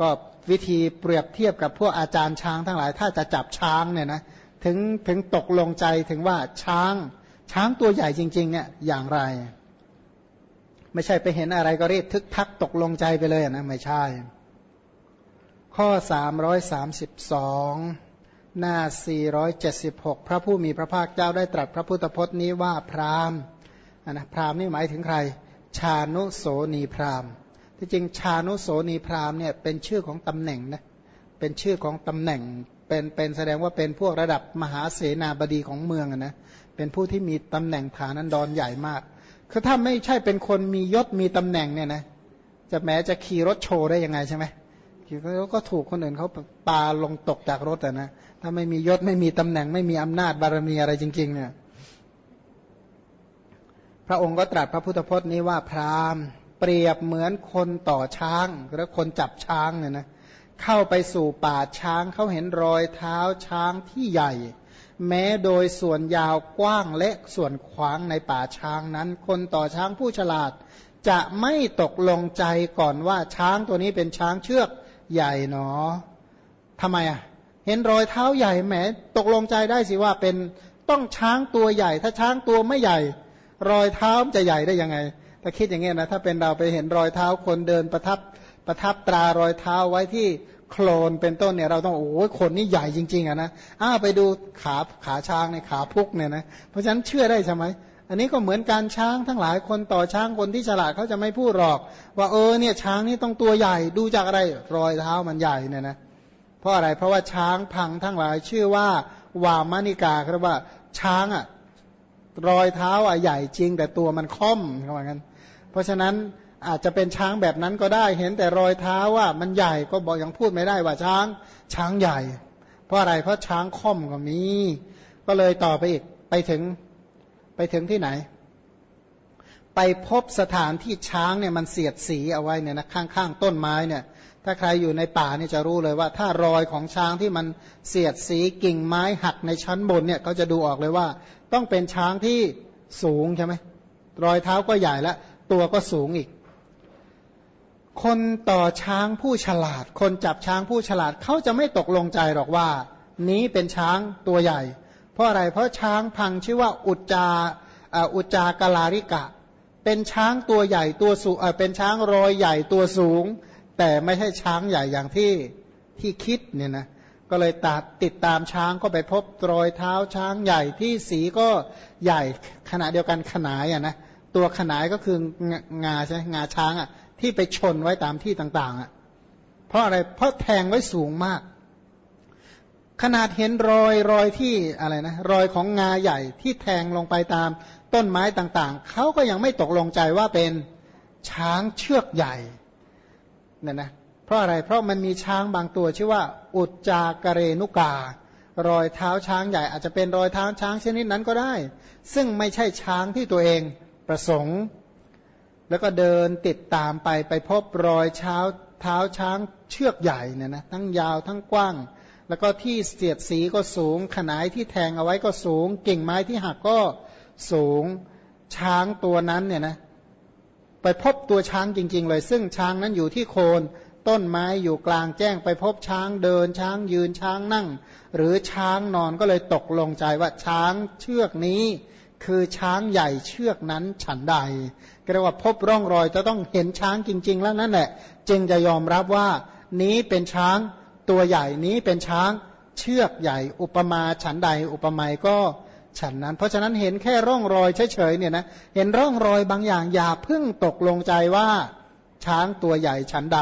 ก็วิธีเปรียบเทียบกับพวกอาจารย์ช้างทั้งหลาย ถ้าจะจับช้างเนี่ยนะถึงถึงตกลงใจถึงว่าช้างช้างตัวใหญ่จริง ๆ เนี่ยอย่างไร ไม่ใช่ไปเห็นอะไรก็รีบทึกทักตกลงใจไปเลยนะไม่ใช่ ข้อ 332 หน้า 476 พระผู้มีพระภาคเจ้าได้ตรัสพระพุทธพจน์นี้ว่าพราหมณ์นะพราหมณ์นี่หมายถึงใคร ชานุโสนีพราหมณ์ ที่จริงชานุโสนีพราหมณ์เนี่ยเป็นชื่อของตำแหน่งนะเป็นชื่อของตำแหน่งเป็นเป็นแสดงว่าเป็นพวกระดับมหาเสนาบดีของเมืองนะเป็นผู้ที่มีตำแหน่งฐานันดรใหญ่มาก คือถ้าไม่ใช่เป็นคนมียศมีตำแหน่งเนี่ยนะจะแม้จะขี่รถโชว์ได้ยังไงใช่ไหมขี่ก็ถูกคนอื่นเขาปาลงตกจากรถอะนะถ้าไม่มียศไม่มีตำแหน่ง ไม่มีอำนาจบารมีอะไรจริง ๆ เนี่ย พระองค์ก็ตรัสพระพุทธพจน์นี้ว่าพราหมณ์ เปรียบเหมือนคนต่อช้างหรือคนจับช้างเนี่ยนะเข้าไปสู่ป่าช้างเขาเห็นรอยเท้าช้างที่ใหญ่ แม้โดยส่วนยาวกว้างและส่วนขวางในป่าช้างนั้น คนต่อช้างผู้ฉลาด จะไม่ตกลงใจก่อนว่าช้างตัวนี้เป็นช้างเชือกใหญ่หนอทำไมอะ เห็นรอยเท้าใหญ่แหมตกลงใจได้สิว่าเป็นต้องช้างตัวใหญ่ ถ้าช้างตัวไม่ใหญ่ รอยเท้าจะใหญ่ได้ยังไง ถ้าคิดอย่างเงี้ยนะถ้าเป็นเราไปเห็นรอยเท้าคนเดินประทับประทับตรารอยเท้าไว้ที่โคลนเป็นต้นเนี่ยเราต้องโอ้ยคนนี่ใหญ่จริง ๆอะนะอ้าไปดูขาขาช้างในขาพุกเนี่ยนะเพราะฉะนั้นเชื่อได้ใช่ไหมอันนี้ก็เหมือนการช้างทั้งหลายคนต่อช้างคนที่ฉลาดเขาจะไม่พูดหรอก ว่าเออเนี่ยช้างนี่ต้องตัวใหญ่ดูจากอะไรรอยเท้ามันใหญ่เนี่ยนะเพราะอะไรเพราะว่าช้างพังทั้งหลายชื่อว่าวามานิกาครับว่าช้างอะรอยเท้าอะใหญ่จริงแต่ตัวมันค่อมเขาบอกงั้น เพราะฉะนั้นอาจจะเป็นช้างแบบนั้นก็ได้เห็นแต่รอยเท้าว่ามันใหญ่ก็บอกยังพูดไม่ได้ว่าช้างช้างใหญ่ เพราะอะไรเพราะช้างค่อมก็มี ก็เลยต่อไปอีกไปถึงไปถึงที่ไหน ไปพบสถานที่ช้างเนี่ยมันเสียดสีเอาไว้เนี่ยนะข้างๆต้นไม้เนี่ย ถ้าใครอยู่ในป่านี่จะรู้เลยว่า ถ้ารอยของช้างที่มันเสียดสีกิ่งไม้หักในชั้นบนเนี่ยเขาจะดูออกเลยว่า ต้องเป็นช้างที่สูงใช่ไหมรอยเท้าก็ใหญ่แล้ว ตัวก็สูงอีก คนต่อช้างผู้ฉลาด คนจับช้างผู้ฉลาดเขาจะไม่ตกลงใจหรอกว่า นี้เป็นช้างตัวใหญ่ เพราะอะไรเพราะช้างพังชื่อว่าอุจจาอุจจากลาริกะ เป็นช้างตัวใหญ่ตัวสูงเป็นช้างรอยใหญ่ตัวสูง แต่ไม่ใช่ช้างใหญ่อย่างที่ที่คิดเนี่ยนะก็เลยตัดติดตามช้างก็ไปพบรอยเท้าช้างใหญ่ที่สีก็ใหญ่ขณะเดียวกันขนายอะนะ ตัวขนายก็คืองาใช่งาช้างอะ ที่ไปชนไว้ตามที่ต่างๆอะเพราะอะไรเพราะแทงไว้สูงมาก ขนาดเห็นรอยรอยที่อะไรนะรอยของงาใหญ่ที่แทงลงไปตามต้นไม้ต่างๆ เขาก็ยังไม่ตกลงใจว่าเป็นช้างเชือกใหญ่เนี่ยนะเพราะอะไรเพราะมันมีช้างบางตัวชื่อว่า อุจจากเรนุกา รอยเท้าช้างใหญ่ อาจจะเป็นรอยเท้าช้างชนิดนั้นก็ได้ ซึ่งไม่ใช่ช้างที่ตัวเอง ประสงค์ แล้วก็เดินติดตามไปไปพบรอยเช้าเท้าช้างเชือกใหญ่เนี่ยนะทั้งยาวทั้งกว้าง แล้วก็ที่เสียดสีก็สูง ขนายที่แทงเอาไว้ก็สูง กิ่งไม้ที่หักก็สูงช้างตัวนั้นเนี่ยนะไปพบตัวช้างจริง ๆ เลย ซึ่งช้างนั้นอยู่ที่โคนต้นไม้อยู่กลางแจ้งไปพบช้างเดิน ช้างยืนช้างนั่ง หรือช้างนอนก็เลยตกลงใจว่าช้างเชือกนี้ คือช้างใหญ่เชือกนั้นฉันใดก็เรียกว่าพบร่องรอยจะต้องเห็นช้างจริง ๆ แล้วนั่นแหละจึงจะยอมรับว่านี้เป็นช้างตัวใหญ่นี้เป็นช้างเชือกใหญ่ อุปมาฉันใด อุปไมยก็ฉันนั้น เพราะฉะนั้นเห็นแค่ร่องรอยเฉยๆเนี่ยนะเห็นร่องรอยบางอย่างอย่าพึ่งตกลงใจว่าช้างตัวใหญ่ฉันใด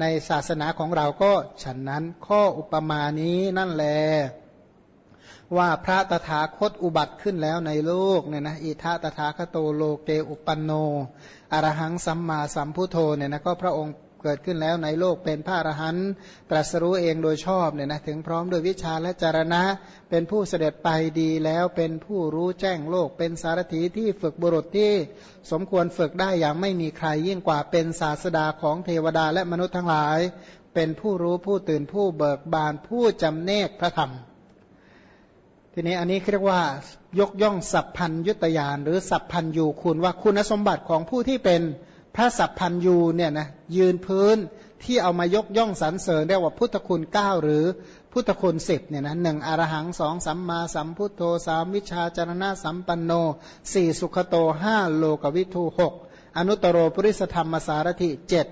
ในศาสนาของเราก็ฉันนั้นข้ออุปมานี้นั่นแหละ ว่าพระตถาคตอุบัติขึ้นแล้วในโลกเนี่ยนะอิทะตถาคโตโลเกอุปันโนอรหังสัมมาสัมพุทโธเนี่ยนะก็พระองค์เกิดขึ้นแล้วในโลกเป็นพระอรหันต์ตรัสรู้เองโดยชอบเนี่ยนะถึงพร้อมด้วยวิชาและจารณะ เป็นผู้เสด็จไปดีแล้วเป็นผู้รู้แจ้งโลก เป็นสารถีที่ฝึกบุรุษที่สมควรฝึกได้อย่างไม่มีใครยิ่งกว่าเป็นศาสดาของเทวดาและมนุษย์ทั้งหลาย เป็นผู้รู้ผู้ตื่นผู้เบิกบานผู้จำเนกพระธรรม ทีนี้อันนี้เรียกว่ายกย่องสัพพัญยุตยานหรือสัพพัญยูคุณว่าคุณสมบัติของผู้ที่เป็นพระสัพพันยูเนี่ยนะยืนพื้นที่เอามายกย่องสรรเสริญเรียกว่าพุทธคุณเก้าหรือพุทธคุณสิบเนี่ยนะหนึ่งอรหังสองสัมมาสัมพุทโธสามวิชาจารณะสัมปันโนสี่สุขโตห้าโลกวิทูหกอนุตโรปริสธรรมสารถิเจ็ด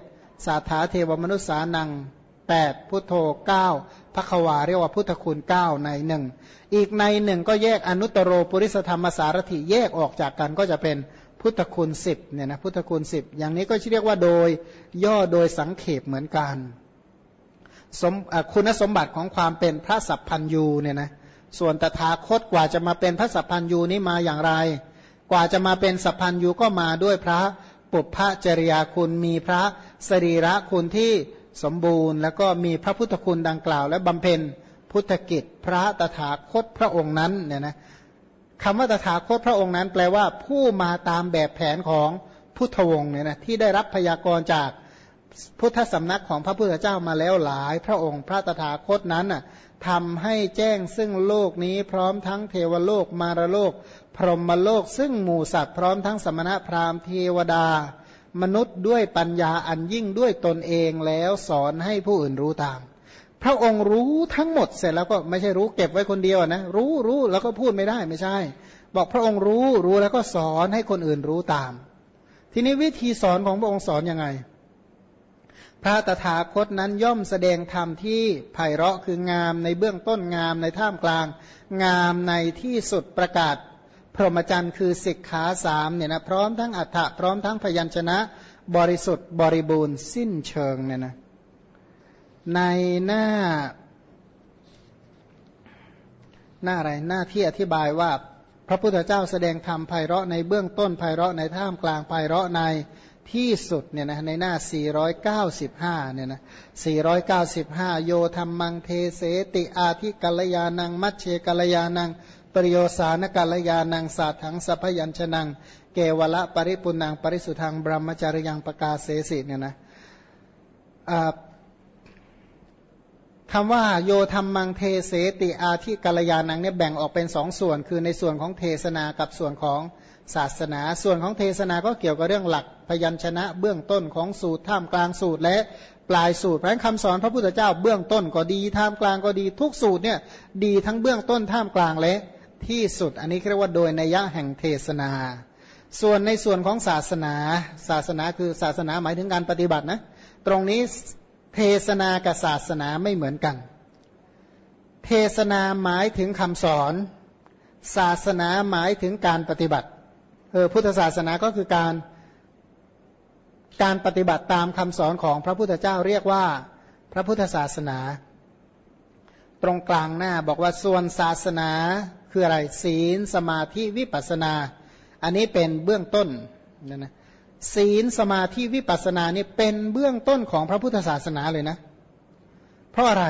สาธาเทวมนุษสานัง แปดพุทโธเก้าพระควาเรียกว่าพุทธคุณเก้าในหนึ่งอีกในหนึ่งก็แยกอนุตโรปุริสธรรมสารถิแยกออกจากกันก็จะเป็นพุทธคุณสิบเนี่ยนะพุทธคุณสิบอย่างนี้ก็เรียกว่าโดยย่อโดยสังเขปเหมือนกันสมคุณสมบัติของความเป็นพระสัพพันยูเนี่ยนะส่วนตถาคตกว่าจะมาเป็นพระสัพพันยูนี้มาอย่างไร กว่าจะมาเป็นสัพพันยูก็มาด้วยพระปุพพจริยาคุณมีพระสรีระคุณที่ สมบูรณ์ แล้วก็มีพระพุทธคุณดังกล่าว และบำเพ็ญพุทธกิจพระตถาคตพระองค์นั้นเนี่ยนะคำว่าตถาคตพระองค์นั้น แปลว่าผู้มาตามแบบแผนของพุทธวงศ์เนี่ยนะที่ได้รับพยากรณ์จากพุทธสำนักของพระพุทธเจ้ามาแล้วหลาย พระองค์พระตถาคตนั้นน่ะทำให้แจ้งซึ่งโลกนี้พร้อมทั้งเทวโลกมารโลก พรหมโลก ซึ่งหมู่สัตว์พร้อมทั้งสมณะพราหมณ์เทวดา มนุษย์ด้วยปัญญาอันยิ่งด้วยตนเองแล้วสอนให้ผู้อื่นรู้ตาม พระองค์รู้ทั้งหมดเสร็จแล้วก็ไม่ใช่รู้เก็บไว้คนเดียวนะรู้รู้แล้วก็พูดไม่ได้ไม่ใช่ บอกพระองค์รู้รู้แล้วก็สอนให้คนอื่นรู้ตาม ทีนี้วิธีสอนของพระองค์สอนยังไง พระตถาคตนั้นย่อมแสดงธรรมที่ไพเราะคืองามในเบื้องต้นงามในท่ามกลาง งามในที่สุดประกาศ พรหมจรรย์คือสิกขาสามเนี่ยนะพร้อมทั้งอัฏฐะพร้อมทั้งพยัญชนะ บริสุทธิ์บริบูรณ์สิ้นเชิงเนี่ยนะในหน้า หน้าอะไรหน้าที่อธิบายว่าพระพุทธเจ้าแสดงธรรมไพเราะในเบื้องต้นไพเราะในท่ามกลางไพเราะในที่สุดเนี่ยนะในหน้า 495 เนี่ยนะ 495 โยธรรมังเทเสติอาทิกัลยานัง มัชเชกัลยานัง ริโยสานกัลยานังสาสถังสัพยัญชนัง เกวละปริปุนังปริสุทางบรมจริยังประกาศเสสิเนี่ยนะคำว่าโยธรรมังเทเสติอาทิกัลยานังเนี่ยแบ่งออกเป็นสองส่วน คือในส่วนของเทศนากับส่วนของศาสนา ส่วนของเทศนาก็เกี่ยวกับเรื่องหลักพยัญชนะ เบื้องต้นของสูตรท่ามกลางสูตรและปลายสูตรเพราะฉะนั้นคำสอนพระพุทธเจ้าเบื้องต้นก็ดีท่ามกลางก็ดีทุกสูตรเนี่ยดีทั้งเบื้องต้นท่ามกลางและ ที่สุด อันนี้เรียกว่าโดยนัยยะแห่งเทศนา ส่วนในส่วนของศาสนา ศาสนาคือศาสนาหมายถึงการปฏิบัตินะ ตรงนี้เทศนากับศาสนาไม่เหมือนกัน เทศนาหมายถึงคำสอน ศาสนาหมายถึงการปฏิบัติเออพุทธศาสนาก็คือการการปฏิบัติตามคำสอนของพระพุทธเจ้าเรียกว่าพระพุทธศาสนา ตรงกลางหน้าบอกว่าส่วนศาสนา คืออะไรศีลสมาธิวิปัสนา อันนี้เป็นเบื้องต้นนะนะศีลสมาธิวิปัสนานี่เป็นเบื้องต้นของพระพุทธศาสนาเลยนะ เพราะอะไร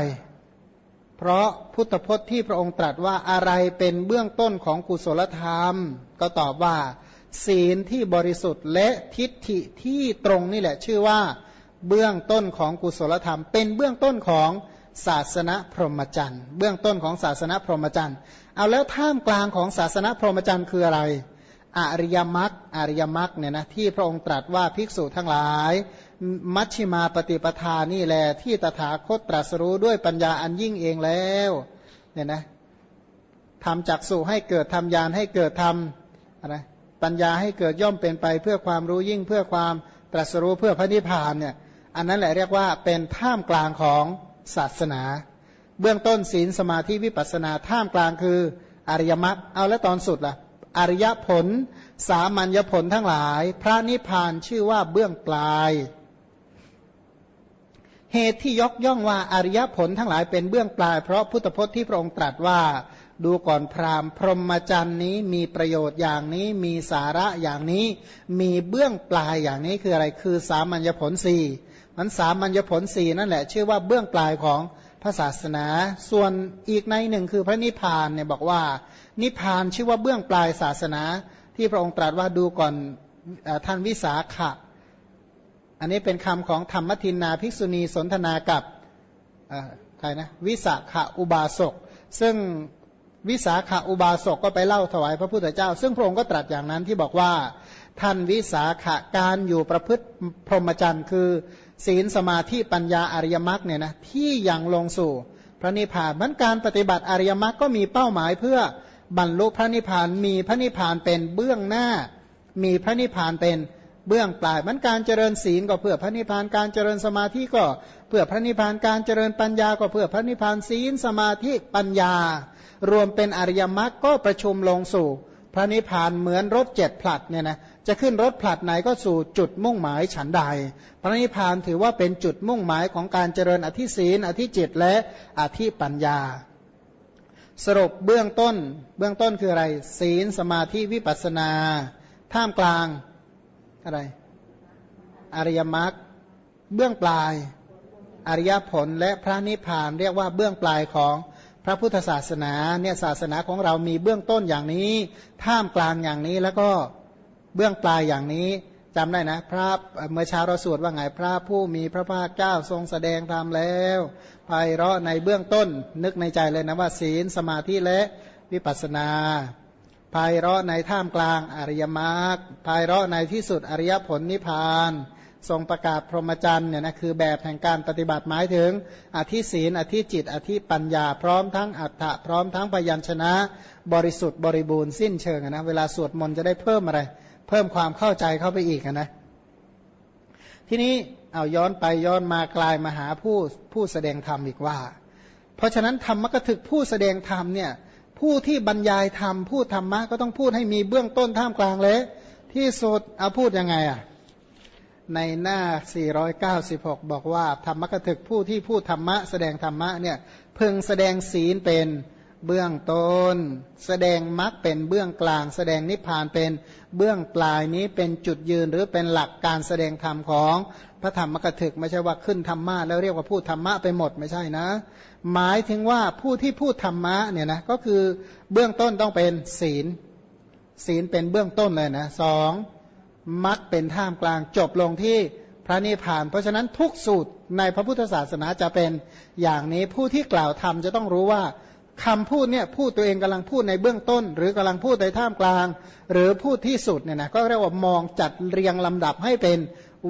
เพราะพุทธพจน์ที่พระองค์ตรัสว่าอะไรเป็นเบื้องต้นของกุศลธรรม ก็ตอบว่า ศีลที่บริสุทธิ์และทิฏฐิที่ตรงนี่แหละชื่อว่าเบื้องต้นของกุศลธรรม เป็นเบื้องต้นของศาสนาพรหมจรรย์ เบื้องต้นของศาสนาพรหมจรรย์ เอาแล้วท่ามกลางของศาสนาพรหมจรรย์คืออะไร อริยมรรคอริยมรรคเนี่ยนะที่พระองค์ตรัสว่าภิกษุทั้งหลาย มัชชิมาปฏิปทานี่แหละที่ตถาคตตรัสรู้ด้วยปัญญาอันยิ่งเองแล้วเนี่ยนะทำจักสุให้เกิดทำยานให้เกิดทำอะไรปัญญาให้เกิดย่อมเป็นไปเพื่อความรู้ยิ่งเพื่อความตรัสรู้เพื่อพระนิพพานเนี่ยอันนั้นแหละเรียกว่าเป็นท่ามกลางของศาสนา เบื้องต้นศีลสมาธิวิปัสนาท่ามกลางคืออริยมรรคเอาแล้วตอนสุดล่ะ อริยผล สามัญญผลทั้งหลาย พระนิพพานชื่อว่าเบื้องปลาย เหตุที่ยกย่องว่าอริยผลทั้งหลายเป็นเบื้องปลาย เพราะพุทธพจน์ที่พระองค์ตรัสว่าดูก่อนพราหมณ์ พรหมจรรย์นี้มีประโยชน์อย่างนี้มีสาระอย่างนี้ มีเบื้องปลายอย่างนี้คืออะไรคือสามัญญผลสี่มันสามัญญผลสี่นั่นแหละ ชื่อว่าเบื้องปลายของ พระศาสนา ส่วนอีกในหนึ่งคือพระนิพพานเนี่ยบอกว่า นิพพานชื่อว่าเบื้องปลายศาสนา ที่พระองค์ตรัสว่าดูก่อนท่านวิสาขะ อันนี้เป็นคำของธรรมทินนาภิกษุณีสนทนากับใครนะวิสาขะอุบาสก ซึ่งวิสาขาอุบาสกก็ไปเล่าถวายพระพุทธเจ้า ซึ่งพระองค์ก็ตรัสอย่างนั้นที่บอกว่าท่านวิสาขะการอยู่ประพฤติพรหมจรรย์คือ ศีลสมาธิปัญญาอริยมรรคเนี่ยนะที่ยังลงสู่พระนิพพานมันการปฏิบัติอริยมรรคก็มีเป้าหมายเพื่อบรรลุพระนิพพานมีพระนิพพานเป็นเบื้องหน้า มีพระนิพพานเป็นเบื้องปลายมันการเจริญศีลก็เพื่อพระนิพพานการเจริญสมาธิก็เพื่อพระนิพพานการเจริญปัญญาก็เพื่อพระนิพพานศีลสมาธิปัญญา รวมเป็นอริยมรรคก็ประชุมลงสู่ พระนิพพานเหมือนรถเจ็ดผลัดเนี่ยนะ จะขึ้นรถผลัดไหนก็สู่จุดมุ่งหมายฉันใด พระนิพพานถือว่าเป็นจุดมุ่งหมายของการเจริญอธิศีลอธิจิตและอธิปัญญา สรุปเบื้องต้น เบื้องต้นคืออะไร ศีลสมาธิวิปัสนา ท่ามกลางอะไร อริยมรรคเบื้องปลาย อริยผลและพระนิพพานเรียกว่าเบื้องปลายของพระพุทธศาสนาเนี่ยศาสนาของเรามีเบื้องต้นอย่างนี้ ท่ามกลางอย่างนี้แล้วก็ เบื้องปลายอย่างนี้จำได้นะ พระเมื่อเช้าเราสวดว่าไงพระผู้มีพระภาคเจ้าทรงแสดงธรรมแล้วไพเราะในเบื้องต้นนึกในใจเลยนะว่าศีลสมาธิและวิปัสนาไพเราะในท่ามกลางอริยมรรคไพเราะในที่สุดอริยผลนิพพาน ทรงประกาศพรหมจรรย์เนี่ยนะคือแบบแห่งการปฏิบัติหมายถึง อธิศีลอธิจิต อธิปัญญา พร้อมทั้งอัฏฐะพร้อมทั้งพยัญชนะ บริสุทธิ์บริบูรณ์สิ้นเชิงนะเวลาสวดมนต์จะได้เพิ่มอะไร เพิ่มความเข้าใจเข้าไปอีกนะ ทีนี้เอาย้อนไปย้อนมากลายมาหาผู้ผู้แสดงธรรมอีกว่า เพราะฉะนั้นธรรมกถึกผู้แสดงธรรมเนี่ยผู้ที่บรรยายธรรมพูดธรรมะก็ต้องพูดให้มีเบื้องต้นท่ามกลางเลยที่สุดเอาพูดยังไงอะในหน้า 496 บอกว่า ธรรมกถึกผู้ที่พูดธรรมะ แสดงธรรมะเนี่ยพึงแสดงศีลเป็น เบื้องต้น แสดงมรรคเป็นเบื้องกลาง แสดงนิพพานเป็นเบื้องปลายนี้เป็นจุดยืนหรือเป็นหลักการแสดงธรรมของพระธรรมกถึกไม่ใช่ว่าขึ้นธรรมะแล้วเรียกว่าพูดธรรมะไปหมดไม่ใช่นะ หมายถึงว่าผู้ที่พูดธรรมะเนี่ยนะก็คือเบื้องต้นต้องเป็นศีล ศีลเป็นเบื้องต้นเลยนะสองมักเป็นท่ามกลางจบลงที่พระนิพพาน เพราะฉะนั้นทุกสูตรในพระพุทธศาสนาจะเป็นอย่างนี้ผู้ที่กล่าวธรรมจะต้องรู้ว่า คำพูดเนี่ยพูดตัวเองกำลังพูดในเบื้องต้น หรือกำลังพูดในท่ามกลาง หรือพูดที่สุดเนี่ยนะก็เรียกว่ามองจัดเรียงลำดับให้เป็น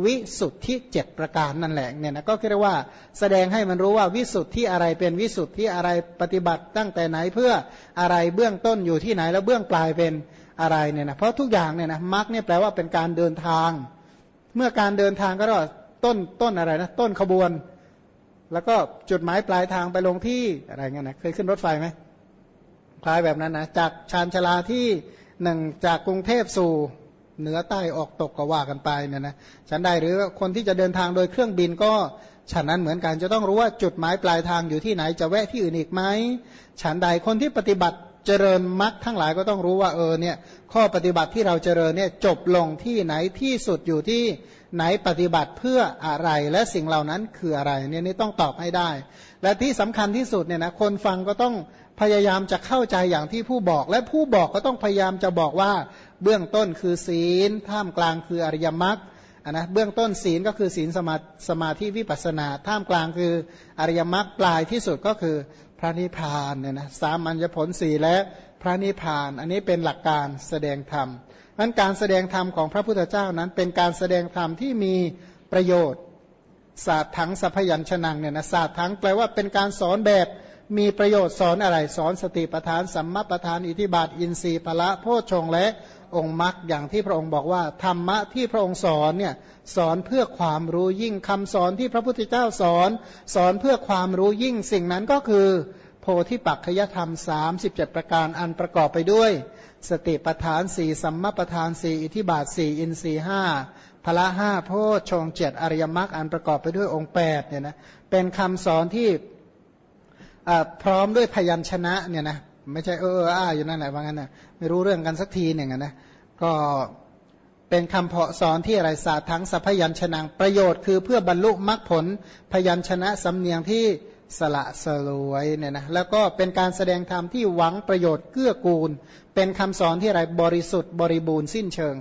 วิสุทธิเจ็ดประการนั่นแหละเนี่ยนะก็เรียกว่าแสดงให้มันรู้ว่าวิสุทธิอะไรเป็นวิสุทธิอะไรปฏิบัติตั้งแต่ไหนเพื่ออะไรเบื้องต้นอยู่ที่ไหนแล้วเบื้องปลายเป็นอะไรเนี่ยนะเพราะทุกอย่างเนี่ยนะมรรคเนี่ยแปลว่าเป็นการเดินทาง เมื่อการเดินทางก็เรียกว่าต้นต้นอะไรนะต้นขบวน แล้วก็จุดหมายปลายทางไปลงที่อะไรเงี้ยนะเคยขึ้นรถไฟไหมคล้ายแบบนั้นนะจากชานชลาที่หนึ่งจากกรุงเทพสู่เหนือใต้ออกตกก็ว่ากันไปเนี่ยนะฉันได้หรือคนที่จะเดินทางโดยเครื่องบินก็ฉันนั้นเหมือนกันจะต้องรู้ว่าจุดหมายปลายทางอยู่ที่ไหนจะแวะที่อื่นอีกไหมฉันใดคนที่ปฏิบัติเจริญมรรคทั้งหลายก็ต้องรู้ว่าเออเนี่ยข้อปฏิบัติที่เราเจริญเนี่ยจบลงที่ไหนที่สุดอยู่ที่ ไหนปฏิบัติเพื่ออะไรและสิ่งเหล่านั้นคืออะไรเนี่ยนี่ต้องตอบให้ได้ และที่สำคัญที่สุดเนี่ยนะคนฟังก็ต้องพยายามจะเข้าใจอย่างที่ผู้บอก และผู้บอกก็ต้องพยายามจะบอกว่า เบื้องต้นคือศีล ท่ามกลางคืออริยมรรคนะเบื้องต้นศีลก็คือศีลสมาสมาธิวิปัสนา ท่ามกลางคืออริยมรรคปลายที่สุดก็คือพระนิพพานเนี่ยนะสามัญญผลสีและพระนิพพาน อันนี้เป็นหลักการแสดงธรรม นั้นการแสดงธรรมของพระพุทธเจ้านั้น เป็นการแสดงธรรมที่มีประโยชน์ ศาสตร์ทั้งสัพยัญชนะเนี่ยนะศาสตร์ทั้งแปลว่าเป็นการสอนแบบมีประโยชน์สอนอะไรสอนสติปทาน สัมมาปทาน อิทิบาท อินทรีย์พละโพชงและองค์มรรคอย่างที่พระองค์บอกว่า ธรรมะที่พระองค์สอนเนี่ยสอนเพื่อความรู้ยิ่งคำสอนที่พระพุทธเจ้าสอน สอนเพื่อความรู้ยิ่งสิ่งนั้นก็คือ พธิปักขยธรรม 37 ประการอันประกอบไปด้วย สติปทานสี่สัมมาปทานสี่อิทิบาทสี่อินทรีห้าพละห้าโพชงเจ็ดอริยมรรคอันประกอบไปด้วยองค์แปดเนี่ยนะเป็นคำสอนที่พร้อมด้วยพยัญชนะเนี่ยนะไม่ใช่เอออ้าอยู่นั่นแหละว่างั้นนะไม่รู้เรื่องกันสักทีหนึ่งนะก็เป็นคำเพาะสอนที่อะไรศาสตร์ทั้งสัพยัญชนะประโยชน์คือเพื่อบรรลุมรรคผลพยัญชนะสำเนียงที่ สละสลวยเนี่ยนะแล้วก็เป็นการแสดงธรรมที่หวังประโยชน์เกื้อกูล เป็นคำสอนที่อะไรบริสุทธิ์บริบูรณ์สิ้นเชิง